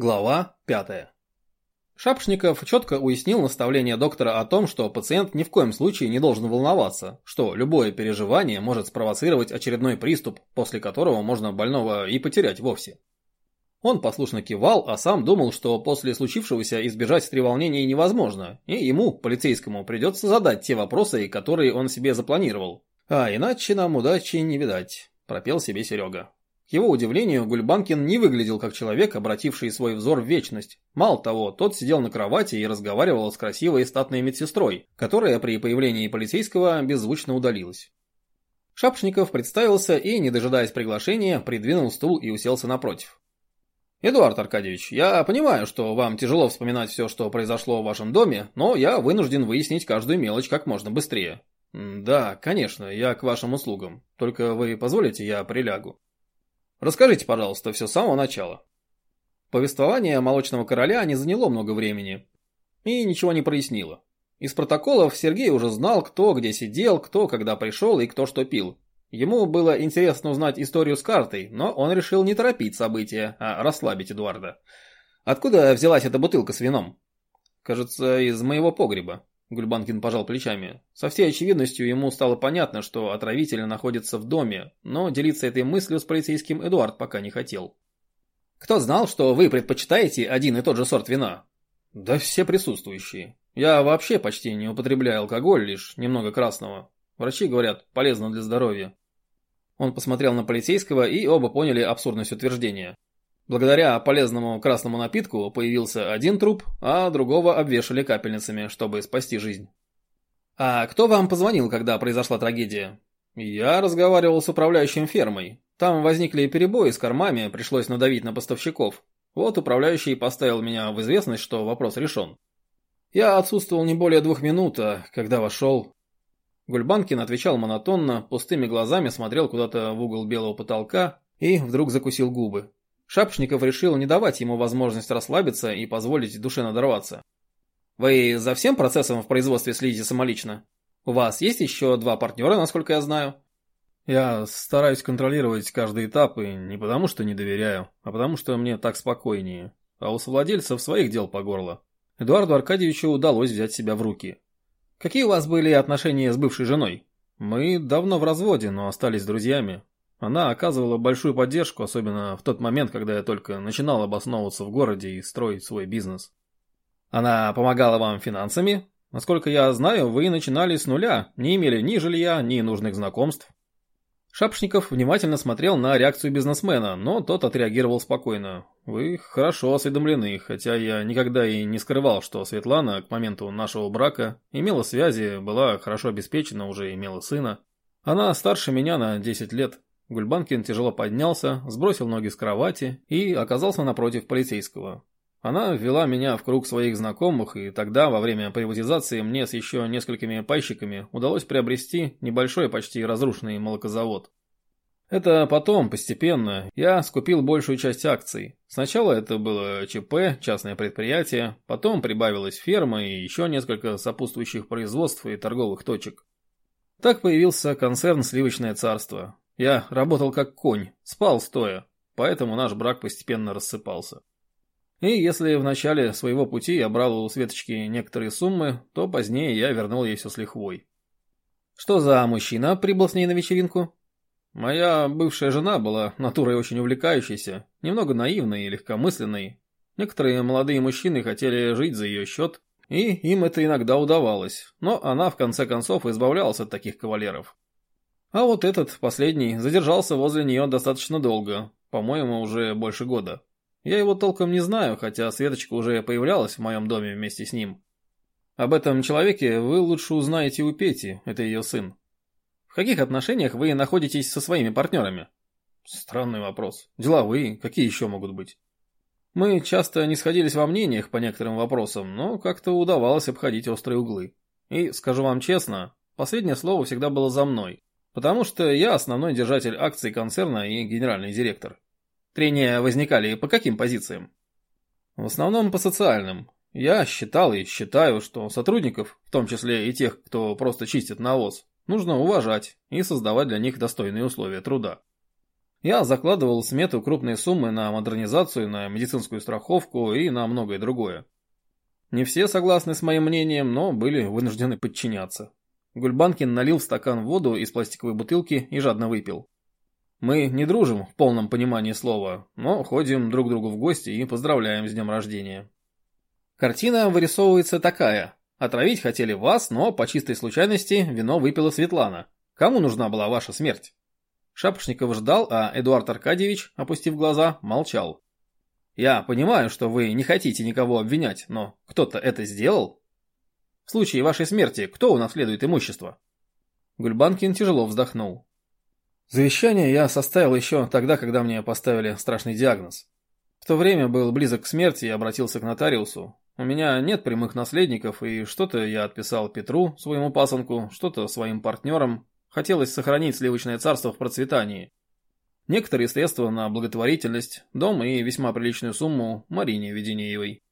Глава 5. Шапшников четко уяснил наставление доктора о том, что пациент ни в коем случае не должен волноваться, что любое переживание может спровоцировать очередной приступ, после которого можно больного и потерять вовсе. Он послушно кивал, а сам думал, что после случившегося избежать треволнений невозможно, и ему, полицейскому, придется задать те вопросы, которые он себе запланировал. А иначе нам удачи не видать, пропел себе Серега. Его удивлению, Гульбанкин не выглядел как человек, обративший свой взор в вечность. Мало того, тот сидел на кровати и разговаривал с красивой статной медсестрой, которая при появлении полицейского беззвучно удалилась. Шапшников представился и, не дожидаясь приглашения, придвинул стул и уселся напротив. «Эдуард Аркадьевич, я понимаю, что вам тяжело вспоминать все, что произошло в вашем доме, но я вынужден выяснить каждую мелочь как можно быстрее». «Да, конечно, я к вашим услугам. Только вы позволите, я прилягу». Расскажите, пожалуйста, все с самого начала. Повествование молочного короля не заняло много времени и ничего не прояснило. Из протоколов Сергей уже знал, кто где сидел, кто когда пришел и кто что пил. Ему было интересно узнать историю с картой, но он решил не торопить события, а расслабить Эдуарда. Откуда взялась эта бутылка с вином? Кажется, из моего погреба. Гульбанкин пожал плечами. Со всей очевидностью ему стало понятно, что отравитель находится в доме, но делиться этой мыслью с полицейским Эдуард пока не хотел. «Кто знал, что вы предпочитаете один и тот же сорт вина?» «Да все присутствующие. Я вообще почти не употребляю алкоголь, лишь немного красного. Врачи говорят, полезно для здоровья». Он посмотрел на полицейского, и оба поняли абсурдность утверждения. Благодаря полезному красному напитку появился один труп, а другого обвешали капельницами, чтобы спасти жизнь. «А кто вам позвонил, когда произошла трагедия?» «Я разговаривал с управляющим фермой. Там возникли перебои с кормами, пришлось надавить на поставщиков. Вот управляющий поставил меня в известность, что вопрос решен. Я отсутствовал не более двух минут, а когда вошел...» Гульбанкин отвечал монотонно, пустыми глазами смотрел куда-то в угол белого потолка и вдруг закусил губы. Шапшников решил не давать ему возможность расслабиться и позволить душе надорваться. «Вы за всем процессом в производстве следите самолично? У вас есть еще два партнера, насколько я знаю?» «Я стараюсь контролировать каждый этап и не потому, что не доверяю, а потому, что мне так спокойнее. А у совладельцев своих дел по горло. Эдуарду Аркадьевичу удалось взять себя в руки. Какие у вас были отношения с бывшей женой?» «Мы давно в разводе, но остались друзьями. Она оказывала большую поддержку, особенно в тот момент, когда я только начинал обосновываться в городе и строить свой бизнес. Она помогала вам финансами? Насколько я знаю, вы начинали с нуля, не имели ни жилья, ни нужных знакомств. Шапшников внимательно смотрел на реакцию бизнесмена, но тот отреагировал спокойно. «Вы хорошо осведомлены, хотя я никогда и не скрывал, что Светлана к моменту нашего брака имела связи, была хорошо обеспечена, уже имела сына. Она старше меня на 10 лет. Гульбанкин тяжело поднялся, сбросил ноги с кровати и оказался напротив полицейского. Она ввела меня в круг своих знакомых, и тогда, во время приватизации, мне с еще несколькими пайщиками удалось приобрести небольшой, почти разрушенный молокозавод. Это потом, постепенно, я скупил большую часть акций. Сначала это было ЧП, частное предприятие, потом прибавилась ферма и еще несколько сопутствующих производств и торговых точек. Так появился концерн «Сливочное царство», я работал как конь, спал стоя, поэтому наш брак постепенно рассыпался. И если в начале своего пути я брал у Светочки некоторые суммы, то позднее я вернул ей все с лихвой. Что за мужчина прибыл с ней на вечеринку? Моя бывшая жена была натурой очень увлекающейся, немного наивной и легкомысленной. Некоторые молодые мужчины хотели жить за ее счет, и им это иногда удавалось, но она в конце концов избавлялась от таких кавалеров. А вот этот, последний, задержался возле нее достаточно долго, по-моему, уже больше года. Я его толком не знаю, хотя Светочка уже появлялась в моем доме вместе с ним. Об этом человеке вы лучше узнаете у Пети, это ее сын. В каких отношениях вы находитесь со своими партнерами? Странный вопрос. Деловые, какие еще могут быть? Мы часто не сходились во мнениях по некоторым вопросам, но как-то удавалось обходить острые углы. И, скажу вам честно, последнее слово всегда было за мной. Потому что я основной держатель акций концерна и генеральный директор. Трения возникали по каким позициям? В основном по социальным. Я считал и считаю, что сотрудников, в том числе и тех, кто просто чистит навоз, нужно уважать и создавать для них достойные условия труда. Я закладывал в смету крупные суммы на модернизацию, на медицинскую страховку и на многое другое. Не все согласны с моим мнением, но были вынуждены подчиняться. Гульбанкин налил в стакан воду из пластиковой бутылки и жадно выпил. Мы не дружим в полном понимании слова, но ходим друг к другу в гости и поздравляем с днем рождения. Картина вырисовывается такая. Отравить хотели вас, но по чистой случайности вино выпила Светлана. Кому нужна была ваша смерть? Шапошников ждал, а Эдуард Аркадьевич, опустив глаза, молчал. «Я понимаю, что вы не хотите никого обвинять, но кто-то это сделал? В случае вашей смерти кто унаследует имущество?» Гульбанкин тяжело вздохнул. Завещание я составил еще тогда, когда мне поставили страшный диагноз. В то время был близок к смерти и обратился к нотариусу. У меня нет прямых наследников, и что-то я отписал Петру, своему пасынку, что-то своим партнерам, Хотелось сохранить сливочное царство в процветании. Некоторые средства на благотворительность, дом и весьма приличную сумму Марине Веденеевой.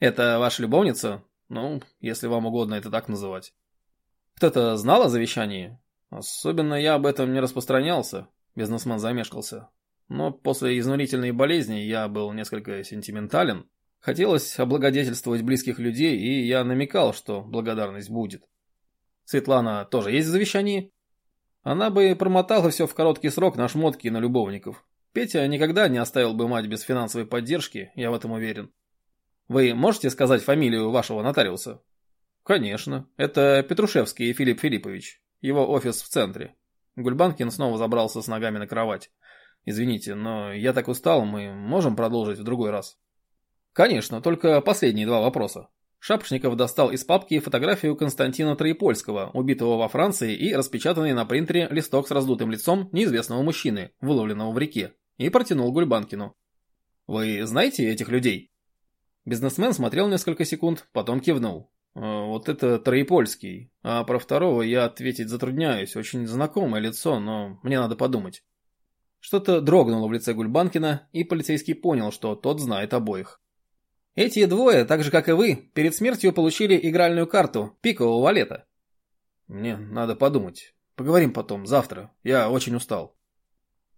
Это ваша любовница? Ну, если вам угодно это так называть. Кто-то знал о завещании? Особенно я об этом не распространялся, бизнесмен замешкался. Но после изнурительной болезни я был несколько сентиментален. Хотелось облагодетельствовать близких людей, и я намекал, что благодарность будет. Светлана тоже есть в завещании? Она бы промотала все в короткий срок на шмотки и на любовников. Петя никогда не оставил бы мать без финансовой поддержки, я в этом уверен. Вы можете сказать фамилию вашего нотариуса? Конечно, это Петрушевский Филипп Филиппович. Его офис в центре. Гульбанкин снова забрался с ногами на кровать. Извините, но я так устал, мы можем продолжить в другой раз? Конечно, только последние два вопроса. Шапошников достал из папки фотографию Константина Троепольского, убитого во Франции, и распечатанный на принтере листок с раздутым лицом неизвестного мужчины, выловленного в реке, и протянул Гульбанкину. «Вы знаете этих людей?» Бизнесмен смотрел несколько секунд, потом кивнул. «Э, «Вот это Троепольский. А про второго я ответить затрудняюсь. Очень знакомое лицо, но мне надо подумать». Что-то дрогнуло в лице Гульбанкина, и полицейский понял, что тот знает обоих. Эти двое, так же как и вы, перед смертью получили игральную карту пикового валета. Мне надо подумать. Поговорим потом, завтра. Я очень устал.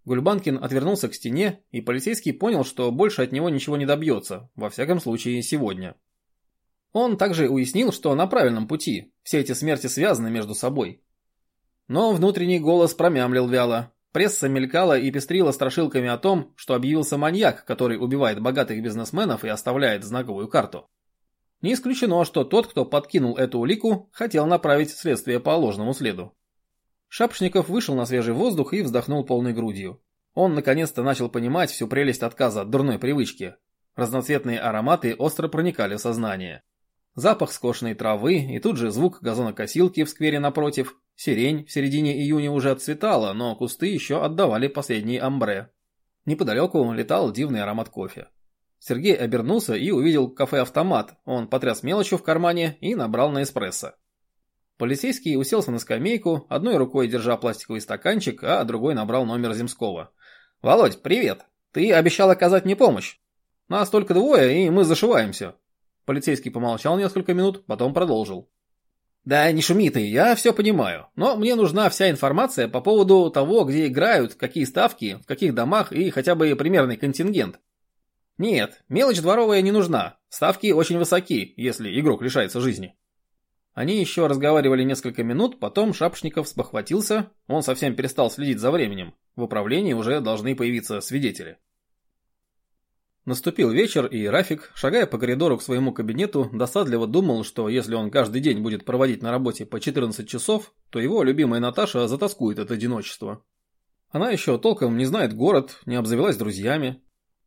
Гульбанкин отвернулся к стене, и полицейский понял, что больше от него ничего не добьется, во всяком случае сегодня. Он также уяснил, что на правильном пути, все эти смерти связаны между собой. Но внутренний голос промямлил вяло. Пресса мелькала и пестрила страшилками о том, что объявился маньяк, который убивает богатых бизнесменов и оставляет знаковую карту. Не исключено, что тот, кто подкинул эту улику, хотел направить следствие по ложному следу. Шапшников вышел на свежий воздух и вздохнул полной грудью. Он наконец-то начал понимать всю прелесть отказа от дурной привычки. Разноцветные ароматы остро проникали в сознание. Запах скошенной травы и тут же звук газонокосилки в сквере напротив, Сирень в середине июня уже отцветала, но кусты еще отдавали последние амбре. Неподалеку летал дивный аромат кофе. Сергей обернулся и увидел кафе-автомат. Он потряс мелочью в кармане и набрал на эспрессо. Полицейский уселся на скамейку, одной рукой держа пластиковый стаканчик, а другой набрал номер Земского. «Володь, привет! Ты обещал оказать мне помощь. Нас только двое, и мы зашиваемся». Полицейский помолчал несколько минут, потом продолжил. Да не шуми ты, я все понимаю. Но мне нужна вся информация по поводу того, где играют, какие ставки, в каких домах и хотя бы примерный контингент. Нет, мелочь дворовая не нужна. Ставки очень высоки, если игрок лишается жизни. Они еще разговаривали несколько минут, потом Шапшников спохватился, он совсем перестал следить за временем. В управлении уже должны появиться свидетели. Наступил вечер, и Рафик, шагая по коридору к своему кабинету, досадливо думал, что если он каждый день будет проводить на работе по 14 часов, то его любимая Наташа затаскует от одиночества. Она еще толком не знает город, не обзавелась друзьями,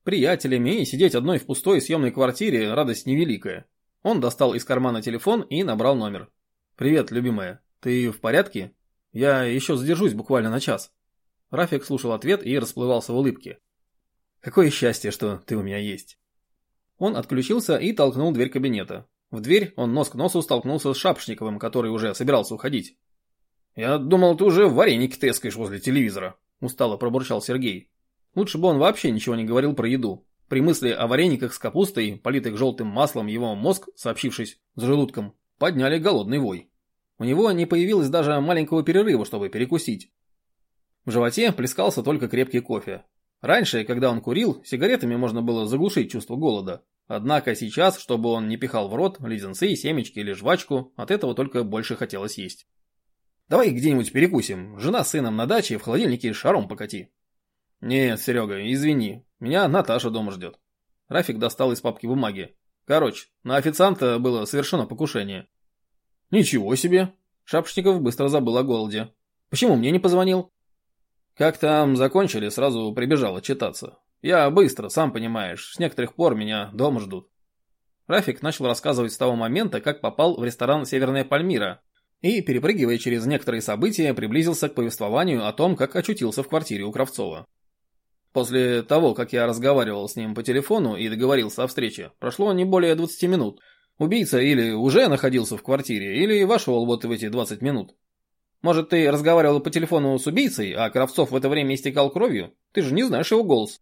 приятелями, и сидеть одной в пустой съемной квартире радость невеликая. Он достал из кармана телефон и набрал номер. «Привет, любимая. Ты в порядке? Я еще задержусь буквально на час». Рафик слушал ответ и расплывался в улыбке. Какое счастье, что ты у меня есть. Он отключился и толкнул дверь кабинета. В дверь он нос к носу столкнулся с Шапшниковым, который уже собирался уходить. «Я думал, ты уже вареники тескаешь возле телевизора», – устало пробурчал Сергей. Лучше бы он вообще ничего не говорил про еду. При мысли о варениках с капустой, политых желтым маслом, его мозг, сообщившись с желудком, подняли голодный вой. У него не появилось даже маленького перерыва, чтобы перекусить. В животе плескался только крепкий кофе. Раньше, когда он курил, сигаретами можно было заглушить чувство голода. Однако сейчас, чтобы он не пихал в рот леденцы, семечки или жвачку, от этого только больше хотелось есть. «Давай где-нибудь перекусим. Жена с сыном на даче, в холодильнике шаром покати». «Нет, Серега, извини. Меня Наташа дома ждет». Рафик достал из папки бумаги. «Короче, на официанта было совершено покушение». «Ничего себе!» Шапшников быстро забыл о голоде. «Почему мне не позвонил?» Как там закончили, сразу прибежал отчитаться. Я быстро, сам понимаешь, с некоторых пор меня дома ждут. Рафик начал рассказывать с того момента, как попал в ресторан «Северная Пальмира», и, перепрыгивая через некоторые события, приблизился к повествованию о том, как очутился в квартире у Кравцова. После того, как я разговаривал с ним по телефону и договорился о встрече, прошло не более 20 минут. Убийца или уже находился в квартире, или вошел вот в эти 20 минут. Может, ты разговаривал по телефону с убийцей, а Кравцов в это время истекал кровью? Ты же не знаешь его голос.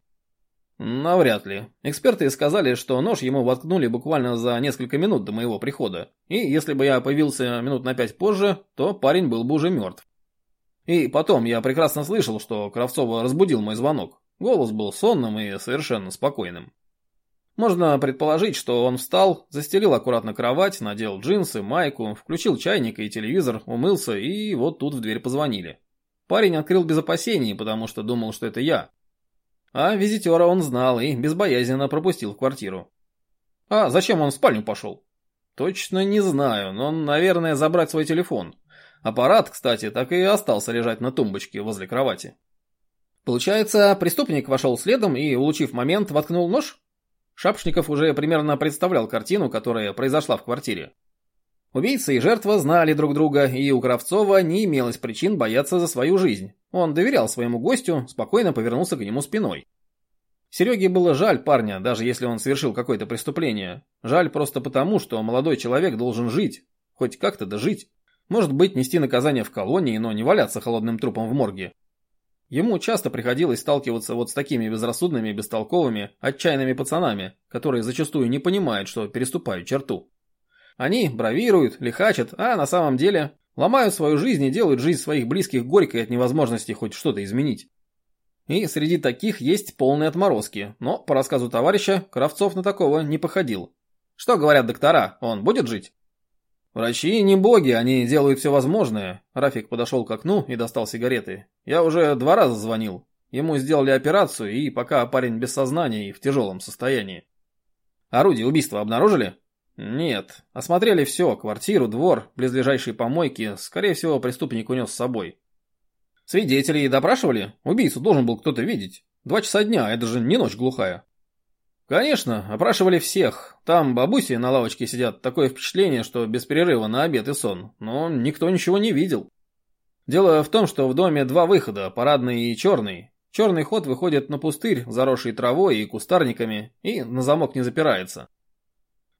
Навряд ли. Эксперты сказали, что нож ему воткнули буквально за несколько минут до моего прихода. И если бы я появился минут на пять позже, то парень был бы уже мертв. И потом я прекрасно слышал, что Кравцова разбудил мой звонок. Голос был сонным и совершенно спокойным. Можно предположить, что он встал, застелил аккуратно кровать, надел джинсы, майку, включил чайник и телевизор, умылся, и вот тут в дверь позвонили. Парень открыл без опасений, потому что думал, что это я. А визитера он знал и безбоязненно пропустил в квартиру. А зачем он в спальню пошел? Точно не знаю, но, наверное, забрать свой телефон. Аппарат, кстати, так и остался лежать на тумбочке возле кровати. Получается, преступник вошел следом и, улучив момент, воткнул нож? Шапшников уже примерно представлял картину, которая произошла в квартире. Убийца и жертва знали друг друга, и у Кравцова не имелось причин бояться за свою жизнь. Он доверял своему гостю, спокойно повернулся к нему спиной. Сереге было жаль парня, даже если он совершил какое-то преступление. Жаль просто потому, что молодой человек должен жить. Хоть как-то да жить. Может быть, нести наказание в колонии, но не валяться холодным трупом в морге. Ему часто приходилось сталкиваться вот с такими безрассудными, бестолковыми, отчаянными пацанами, которые зачастую не понимают, что переступают черту. Они бравируют, лихачат, а на самом деле ломают свою жизнь и делают жизнь своих близких горькой от невозможности хоть что-то изменить. И среди таких есть полные отморозки, но, по рассказу товарища, Кравцов на такого не походил. Что говорят доктора, он будет жить? «Врачи не боги, они делают все возможное». Рафик подошел к окну и достал сигареты. «Я уже два раза звонил. Ему сделали операцию, и пока парень без сознания и в тяжелом состоянии». «Орудие убийства обнаружили?» «Нет. Осмотрели все. Квартиру, двор, близлежащие помойки. Скорее всего, преступник унес с собой». «Свидетелей допрашивали? Убийцу должен был кто-то видеть. Два часа дня, это же не ночь глухая». Конечно, опрашивали всех. Там бабуси на лавочке сидят, такое впечатление, что без перерыва на обед и сон. Но никто ничего не видел. Дело в том, что в доме два выхода, парадный и черный. Черный ход выходит на пустырь, заросший травой и кустарниками, и на замок не запирается.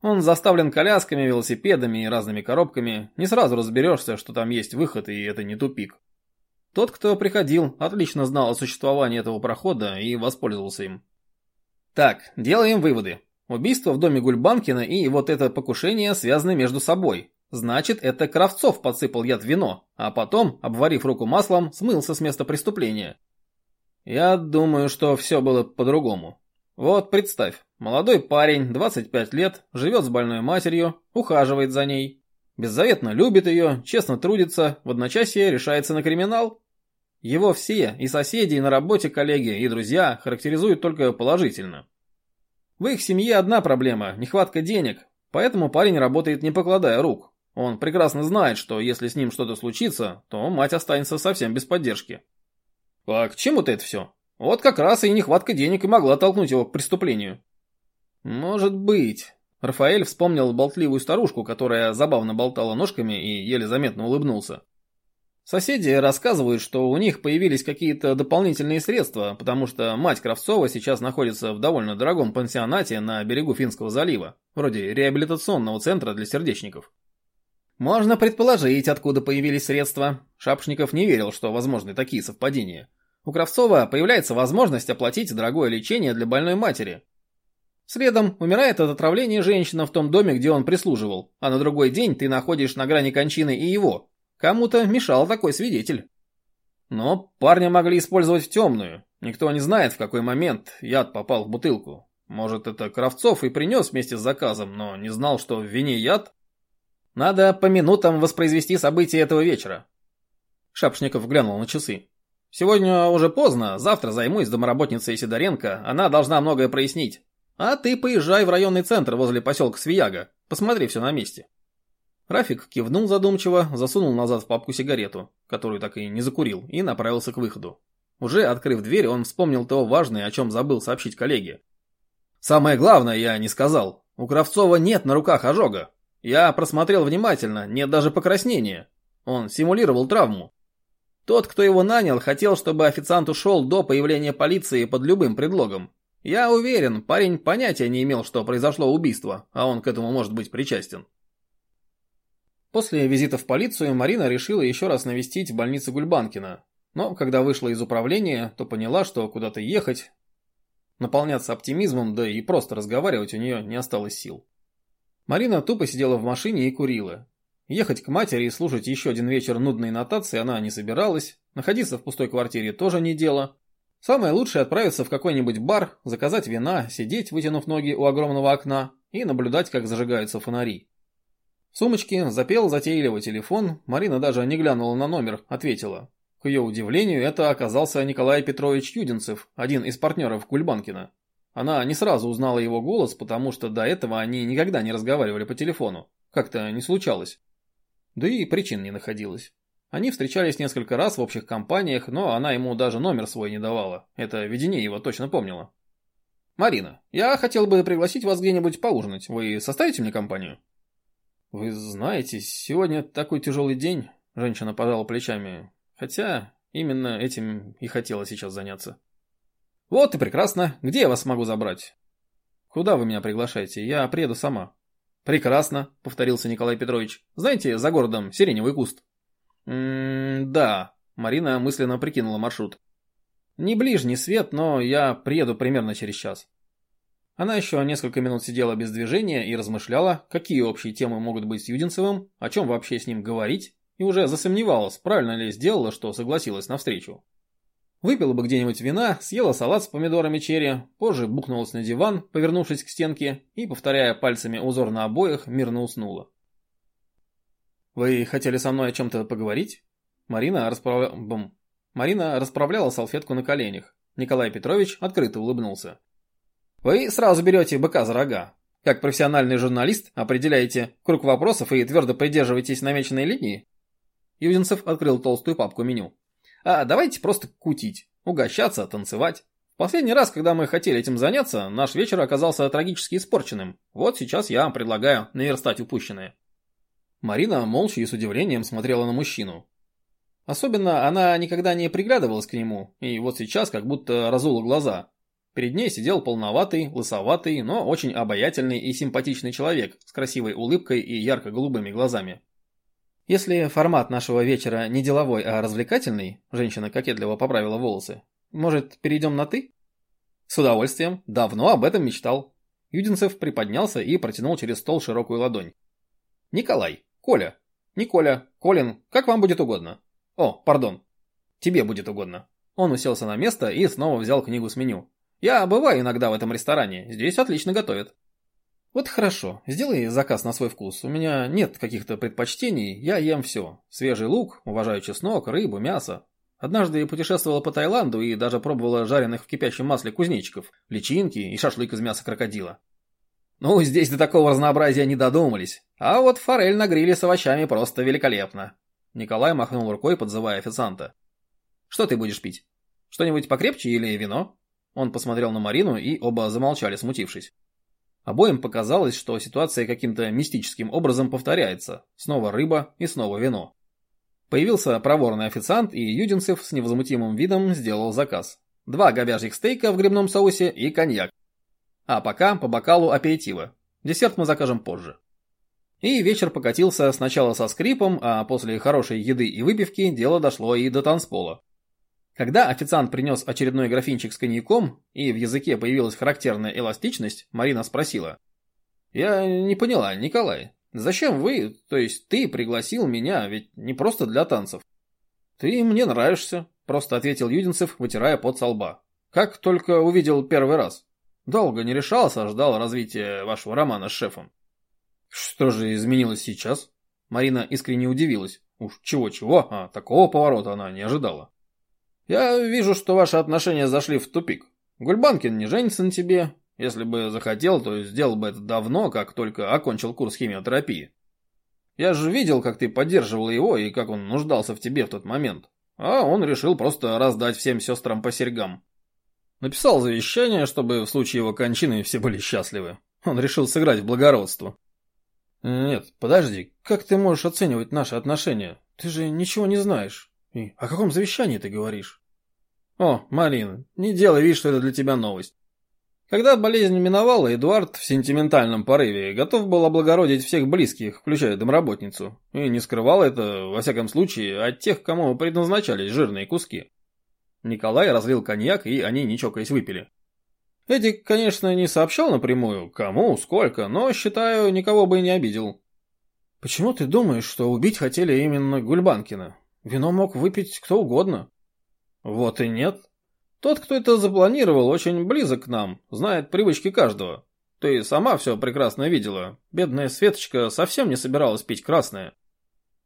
Он заставлен колясками, велосипедами и разными коробками. Не сразу разберешься, что там есть выход, и это не тупик. Тот, кто приходил, отлично знал о существовании этого прохода и воспользовался им. Так, делаем выводы. Убийство в доме Гульбанкина и вот это покушение связаны между собой. Значит, это Кравцов подсыпал яд в вино, а потом, обварив руку маслом, смылся с места преступления. Я думаю, что все было по-другому. Вот представь, молодой парень, 25 лет, живет с больной матерью, ухаживает за ней. Беззаветно любит ее, честно трудится, в одночасье решается на криминал. Его все, и соседи, и на работе коллеги, и друзья, характеризуют только положительно. В их семье одна проблема – нехватка денег, поэтому парень работает не покладая рук. Он прекрасно знает, что если с ним что-то случится, то мать останется совсем без поддержки. А к чему-то это все? Вот как раз и нехватка денег и могла толкнуть его к преступлению. Может быть. Рафаэль вспомнил болтливую старушку, которая забавно болтала ножками и еле заметно улыбнулся. Соседи рассказывают, что у них появились какие-то дополнительные средства, потому что мать Кравцова сейчас находится в довольно дорогом пансионате на берегу Финского залива, вроде реабилитационного центра для сердечников. Можно предположить, откуда появились средства. Шапшников не верил, что возможны такие совпадения. У Кравцова появляется возможность оплатить дорогое лечение для больной матери. Следом умирает от отравления женщина в том доме, где он прислуживал, а на другой день ты находишь на грани кончины и его, Кому-то мешал такой свидетель. Но парня могли использовать в темную. Никто не знает, в какой момент яд попал в бутылку. Может, это Кравцов и принес вместе с заказом, но не знал, что в вине яд? Надо по минутам воспроизвести события этого вечера. Шапшников глянул на часы. Сегодня уже поздно, завтра займусь домоработницей Сидоренко, она должна многое прояснить. А ты поезжай в районный центр возле поселка Свияга, посмотри все на месте. Рафик кивнул задумчиво, засунул назад в папку сигарету, которую так и не закурил, и направился к выходу. Уже открыв дверь, он вспомнил то важное, о чем забыл сообщить коллеге. «Самое главное я не сказал. У Кравцова нет на руках ожога. Я просмотрел внимательно, нет даже покраснения. Он симулировал травму. Тот, кто его нанял, хотел, чтобы официант ушел до появления полиции под любым предлогом. Я уверен, парень понятия не имел, что произошло убийство, а он к этому может быть причастен. После визита в полицию Марина решила еще раз навестить в больнице Гульбанкина. Но когда вышла из управления, то поняла, что куда-то ехать, наполняться оптимизмом, да и просто разговаривать у нее не осталось сил. Марина тупо сидела в машине и курила. Ехать к матери и слушать еще один вечер нудной нотации она не собиралась, находиться в пустой квартире тоже не дело. Самое лучшее отправиться в какой-нибудь бар, заказать вина, сидеть, вытянув ноги у огромного окна и наблюдать, как зажигаются фонари. В сумочке запел затейливый телефон, Марина даже не глянула на номер, ответила. К ее удивлению, это оказался Николай Петрович Юдинцев, один из партнеров Кульбанкина. Она не сразу узнала его голос, потому что до этого они никогда не разговаривали по телефону. Как-то не случалось. Да и причин не находилось. Они встречались несколько раз в общих компаниях, но она ему даже номер свой не давала. Это видение его точно помнила. «Марина, я хотел бы пригласить вас где-нибудь поужинать. Вы составите мне компанию?» «Вы знаете, сегодня такой тяжелый день», – женщина пожала плечами. «Хотя именно этим и хотела сейчас заняться». «Вот и прекрасно. Где я вас могу забрать?» «Куда вы меня приглашаете? Я приеду сама». «Прекрасно», — повторился Николай Петрович. «Знаете, за городом сиреневый куст». «М-да», — Марина мысленно прикинула маршрут. «Не ближний свет, но я приеду примерно через час». Она еще несколько минут сидела без движения и размышляла, какие общие темы могут быть с Юдинцевым, о чем вообще с ним говорить, и уже засомневалась, правильно ли сделала, что согласилась на встречу. Выпила бы где-нибудь вина, съела салат с помидорами черри, позже бухнулась на диван, повернувшись к стенке, и, повторяя пальцами узор на обоях, мирно уснула. «Вы хотели со мной о чем-то поговорить?» Марина, расправля... Бум. Марина расправляла салфетку на коленях. Николай Петрович открыто улыбнулся. Вы сразу берете быка за рога. Как профессиональный журналист определяете круг вопросов и твердо придерживаетесь намеченной линии? Юдинцев открыл толстую папку меню. А давайте просто кутить, угощаться, танцевать. Последний раз, когда мы хотели этим заняться, наш вечер оказался трагически испорченным. Вот сейчас я вам предлагаю наверстать упущенное. Марина молча и с удивлением смотрела на мужчину. Особенно она никогда не приглядывалась к нему, и вот сейчас как будто разула глаза, Перед ней сидел полноватый, лысоватый, но очень обаятельный и симпатичный человек с красивой улыбкой и ярко-голубыми глазами. Если формат нашего вечера не деловой, а развлекательный, женщина кокетливо поправила волосы, может, перейдем на «ты»? С удовольствием, давно об этом мечтал. Юдинцев приподнялся и протянул через стол широкую ладонь. Николай, Коля, Николя, Колин, как вам будет угодно. О, пардон, тебе будет угодно. Он уселся на место и снова взял книгу с меню. Я бываю иногда в этом ресторане, здесь отлично готовят. Вот хорошо, сделай заказ на свой вкус. У меня нет каких-то предпочтений, я ем все. Свежий лук, уважаю чеснок, рыбу, мясо. Однажды я путешествовала по Таиланду и даже пробовала жареных в кипящем масле кузнечиков, личинки и шашлык из мяса крокодила. Ну, здесь до такого разнообразия не додумались. А вот форель на гриле с овощами просто великолепно. Николай махнул рукой, подзывая официанта. Что ты будешь пить? Что-нибудь покрепче или вино? Он посмотрел на Марину, и оба замолчали, смутившись. Обоим показалось, что ситуация каким-то мистическим образом повторяется. Снова рыба и снова вино. Появился проворный официант, и Юдинцев с невозмутимым видом сделал заказ. Два говяжьих стейка в грибном соусе и коньяк. А пока по бокалу аперитива. Десерт мы закажем позже. И вечер покатился сначала со скрипом, а после хорошей еды и выпивки дело дошло и до танцпола. Когда официант принес очередной графинчик с коньяком, и в языке появилась характерная эластичность, Марина спросила. «Я не поняла, Николай, зачем вы, то есть ты пригласил меня, ведь не просто для танцев?» «Ты мне нравишься», просто ответил Юдинцев, вытирая пот со лба. Как только увидел первый раз. Долго не решался, ждал развития вашего романа с шефом. Что же изменилось сейчас? Марина искренне удивилась. Уж чего-чего, а такого поворота она не ожидала. Я вижу, что ваши отношения зашли в тупик. Гульбанкин не женится на тебе. Если бы захотел, то сделал бы это давно, как только окончил курс химиотерапии. Я же видел, как ты поддерживал его и как он нуждался в тебе в тот момент. А он решил просто раздать всем сестрам по серьгам. Написал завещание, чтобы в случае его кончины все были счастливы. Он решил сыграть в благородство. Нет, подожди, как ты можешь оценивать наши отношения? Ты же ничего не знаешь. И о каком завещании ты говоришь? О, Марина, не делай вид, что это для тебя новость. Когда болезнь миновала, Эдуард в сентиментальном порыве готов был облагородить всех близких, включая домработницу, и не скрывал это, во всяком случае, от тех, кому предназначались жирные куски. Николай разлил коньяк, и они, не чокаясь, выпили. Эдик, конечно, не сообщал напрямую, кому, сколько, но, считаю, никого бы и не обидел. Почему ты думаешь, что убить хотели именно Гульбанкина? Вино мог выпить кто угодно. Вот и нет. Тот, кто это запланировал, очень близок к нам, знает привычки каждого. Ты сама все прекрасно видела. Бедная Светочка совсем не собиралась пить красное.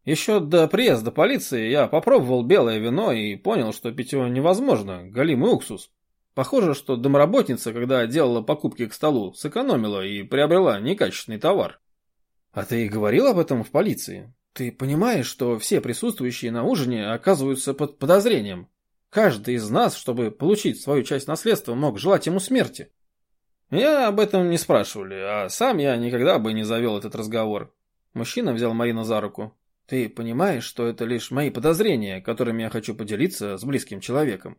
Еще до приезда полиции я попробовал белое вино и понял, что пить его невозможно, галимый уксус. Похоже, что домработница, когда делала покупки к столу, сэкономила и приобрела некачественный товар. А ты говорил об этом в полиции? Ты понимаешь, что все присутствующие на ужине оказываются под подозрением? Каждый из нас, чтобы получить свою часть наследства, мог желать ему смерти. Я об этом не спрашивали, а сам я никогда бы не завел этот разговор. Мужчина взял Марину за руку. Ты понимаешь, что это лишь мои подозрения, которыми я хочу поделиться с близким человеком.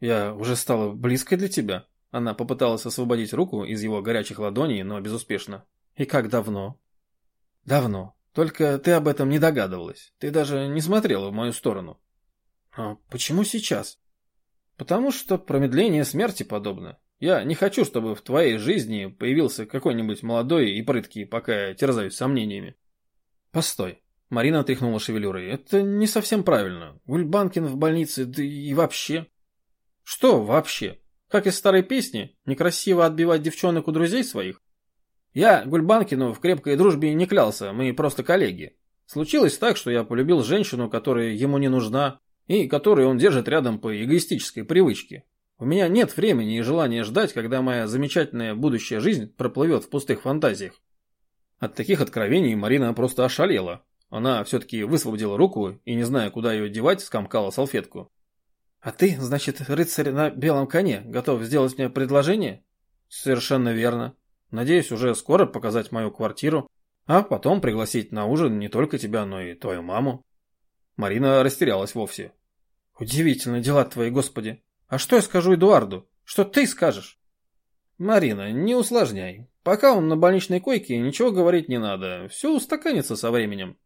Я уже стала близкой для тебя. Она попыталась освободить руку из его горячих ладоней, но безуспешно. И как давно? Давно. Только ты об этом не догадывалась. Ты даже не смотрела в мою сторону. А почему сейчас? Потому что промедление смерти подобно. Я не хочу, чтобы в твоей жизни появился какой-нибудь молодой и прыткий, пока я терзаюсь сомнениями. Постой. Марина тряхнула шевелюрой. «Это не совсем правильно. Гульбанкин в больнице, да и вообще...» «Что вообще? Как из старой песни? Некрасиво отбивать девчонок у друзей своих?» «Я Гульбанкину в крепкой дружбе не клялся, мы просто коллеги. Случилось так, что я полюбил женщину, которая ему не нужна, и которую он держит рядом по эгоистической привычке. У меня нет времени и желания ждать, когда моя замечательная будущая жизнь проплывет в пустых фантазиях». От таких откровений Марина просто ошалела. Она все-таки высвободила руку и, не зная, куда ее девать, скомкала салфетку. «А ты, значит, рыцарь на белом коне, готов сделать мне предложение?» «Совершенно верно. Надеюсь, уже скоро показать мою квартиру, а потом пригласить на ужин не только тебя, но и твою маму». Марина растерялась вовсе. «Удивительно дела твои, господи. А что я скажу Эдуарду? Что ты скажешь?» «Марина, не усложняй. Пока он на больничной койке, ничего говорить не надо. Все устаканится со временем.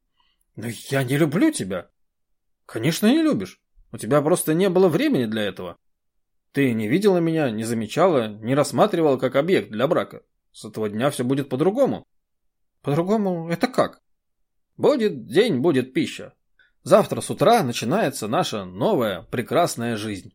Но я не люблю тебя. Конечно, не любишь. У тебя просто не было времени для этого. Ты не видела меня, не замечала, не рассматривала как объект для брака. С этого дня все будет по-другому. По-другому это как? Будет день, будет пища. Завтра с утра начинается наша новая прекрасная жизнь.